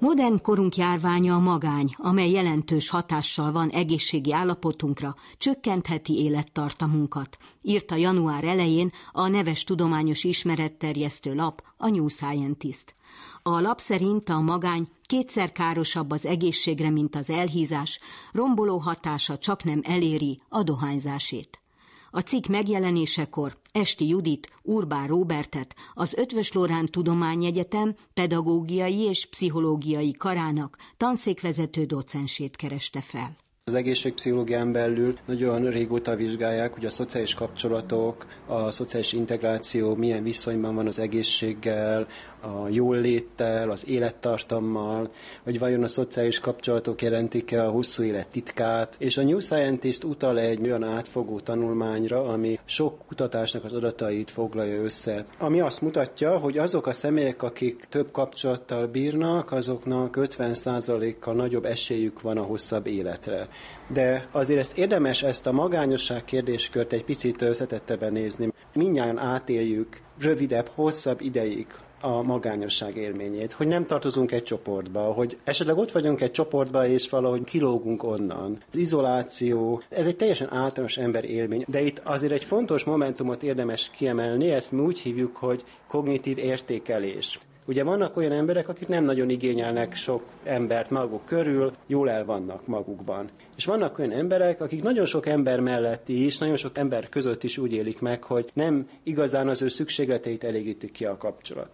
Modern korunk járványa a magány, amely jelentős hatással van egészségi állapotunkra, csökkentheti élettartamunkat, írta január elején a neves tudományos ismeretterjesztő lap, a New Scientist. A lap szerint a magány kétszer károsabb az egészségre, mint az elhízás, romboló hatása csak nem eléri a dohányzásét. A cikk megjelenésekor Esti Judit, Urbán Robertet, az Ötvös Lorán Tudományegyetem pedagógiai és pszichológiai karának tanszékvezető docensét kereste fel. Az egészségpszichológián belül nagyon régóta vizsgálják, hogy a szociális kapcsolatok, a szociális integráció milyen viszonyban van az egészséggel, a jól léttel, az élettartammal, hogy vajon a szociális kapcsolatok jelentik-e a hosszú élet titkát, és a New Scientist utal egy olyan átfogó tanulmányra, ami sok kutatásnak az adatait foglalja össze, ami azt mutatja, hogy azok a személyek, akik több kapcsolattal bírnak, azoknak 50%-kal nagyobb esélyük van a hosszabb életre. De azért ezt érdemes ezt a magányosság kérdéskört egy picit összetettebben nézni. Mindjárt átéljük rövidebb, hosszabb ideig a magányosság élményét, hogy nem tartozunk egy csoportba, hogy esetleg ott vagyunk egy csoportba, és valahogy kilógunk onnan. Az izoláció, ez egy teljesen általános ember élmény, de itt azért egy fontos momentumot érdemes kiemelni, ezt mi úgy hívjuk, hogy kognitív értékelés. Ugye vannak olyan emberek, akik nem nagyon igényelnek sok embert maguk körül, jól el vannak magukban. És vannak olyan emberek, akik nagyon sok ember mellett is, nagyon sok ember között is úgy élik meg, hogy nem igazán az ő szükségleteit elégítik ki a kapcsolat.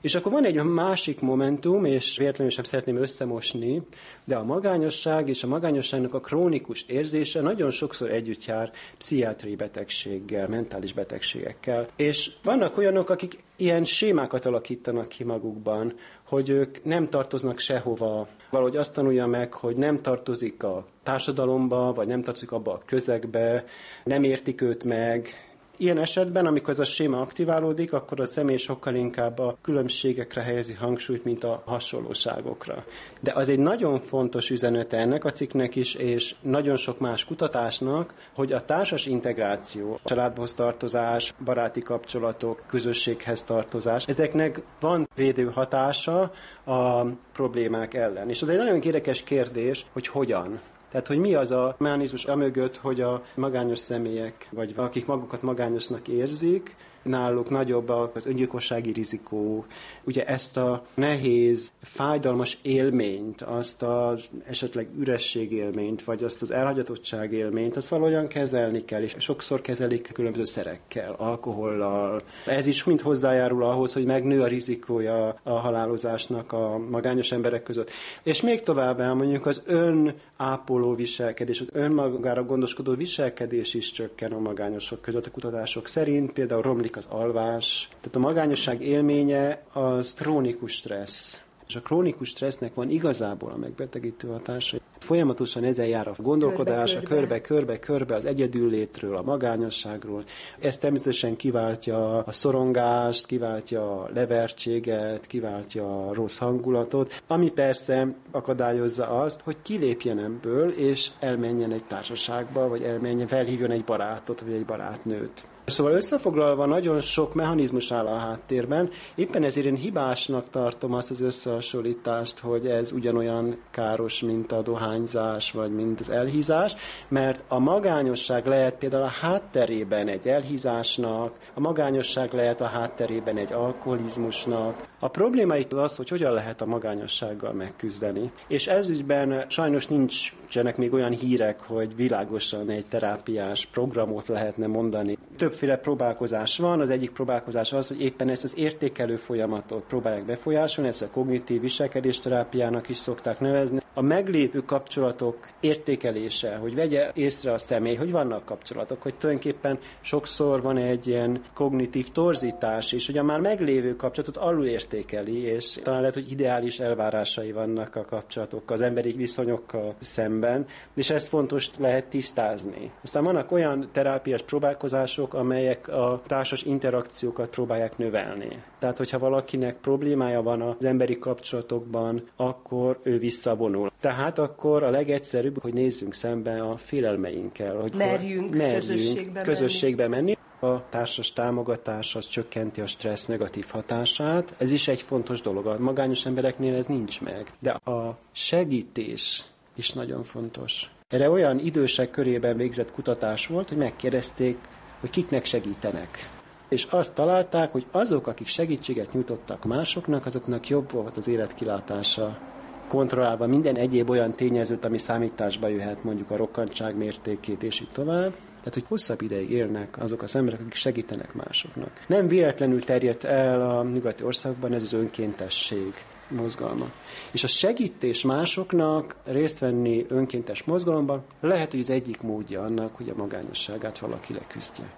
És akkor van egy másik momentum, és véletlenül sem szeretném összemosni, de a magányosság és a magányosságnak a krónikus érzése nagyon sokszor együtt jár pszichiátriai betegséggel, mentális betegségekkel. És vannak olyanok, akik ilyen sémákat alakítanak ki magukban, hogy ők nem tartoznak sehova. Valahogy azt tanulja meg, hogy nem tartozik a társadalomba, vagy nem tartozik abba a közegbe, nem értik őt meg, Ilyen esetben, amikor ez a séma aktiválódik, akkor a személy sokkal inkább a különbségekre helyezi hangsúlyt, mint a hasonlóságokra. De az egy nagyon fontos üzenete ennek a cikknek is, és nagyon sok más kutatásnak, hogy a társas integráció, családhoz tartozás, baráti kapcsolatok, közösséghez tartozás, ezeknek van védő hatása a problémák ellen. És az egy nagyon érdekes kérdés, hogy hogyan. Tehát, hogy mi az a mechanizmus amögött, hogy a magányos személyek, vagy akik magukat magányosnak érzik, náluk nagyobb az öngyilkossági rizikó. Ugye ezt a nehéz, fájdalmas élményt, azt az esetleg üresség élményt, vagy azt az elhagyatottság élményt, azt valahogyan kezelni kell, és sokszor kezelik különböző szerekkel, alkohollal. Ez is mind hozzájárul ahhoz, hogy megnő a rizikója a halálozásnak a magányos emberek között. És még tovább elmondjuk, az ön ápoló viselkedés, az önmagára gondoskodó viselkedés is csökken a magányosok között. A kutatások szerint például romlik az alvás. Tehát a magányosság élménye az krónikus stressz. És a krónikus stressznek van igazából a megbetegítő hatása. Folyamatosan ezen jár a gondolkodás, körbe, körbe. a körbe, körbe, körbe az egyedüllétről, a magányosságról. Ez természetesen kiváltja a szorongást, kiváltja a levertséget, kiváltja a rossz hangulatot, ami persze akadályozza azt, hogy kilépjen ebből, és elmenjen egy társaságba, vagy elmenjen, felhívjon egy barátot, vagy egy barátnőt. Szóval összefoglalva nagyon sok mechanizmus áll a háttérben, éppen ezért én hibásnak tartom azt az összehasonlítást, hogy ez ugyanolyan káros, mint a dohányzás, vagy mint az elhízás, mert a magányosság lehet például a hátterében egy elhízásnak, a magányosság lehet a hátterében egy alkoholizmusnak. A probléma itt az, hogy hogyan lehet a magányossággal megküzdeni. És ez ügyben sajnos nincsenek még olyan hírek, hogy világosan egy terápiás programot lehetne mondani. Több többféle próbálkozás van. Az egyik próbálkozás az, hogy éppen ezt az értékelő folyamatot próbálják befolyásolni, ezt a kognitív viselkedésterápiának is szokták nevezni. A meglévő kapcsolatok értékelése, hogy vegye észre a személy, hogy vannak kapcsolatok, hogy tulajdonképpen sokszor van egy ilyen kognitív torzítás, és hogy a már meglévő kapcsolatot alul értékeli, és talán lehet, hogy ideális elvárásai vannak a kapcsolatok az emberi viszonyokkal szemben, és ezt fontos lehet tisztázni. Aztán vannak olyan terápiás próbálkozások, amelyek a társas interakciókat próbálják növelni. Tehát, hogyha valakinek problémája van az emberi kapcsolatokban, akkor ő visszavonul. Tehát akkor a legegyszerűbb, hogy nézzünk szembe a félelmeinkkel. Hogy merjünk, merjünk közösségbe, közösségbe menni. menni a társas támogatás az csökkenti a stressz negatív hatását. Ez is egy fontos dolog. A magányos embereknél ez nincs meg. De a segítés is nagyon fontos. Erre olyan idősek körében végzett kutatás volt, hogy megkérdezték, hogy kiknek segítenek. És azt találták, hogy azok, akik segítséget nyújtottak másoknak, azoknak jobb volt az életkilátása, kontrollálva minden egyéb olyan tényezőt, ami számításba jöhet, mondjuk a rokkantság mértékét, és így tovább. Tehát, hogy hosszabb ideig élnek azok az emberek, akik segítenek másoknak. Nem véletlenül terjedt el a nyugati országban ez az önkéntesség mozgalma. És a segítés másoknak részt venni önkéntes mozgalomban lehet, hogy az egyik módja annak, hogy a magányosságát valaki leküzdje.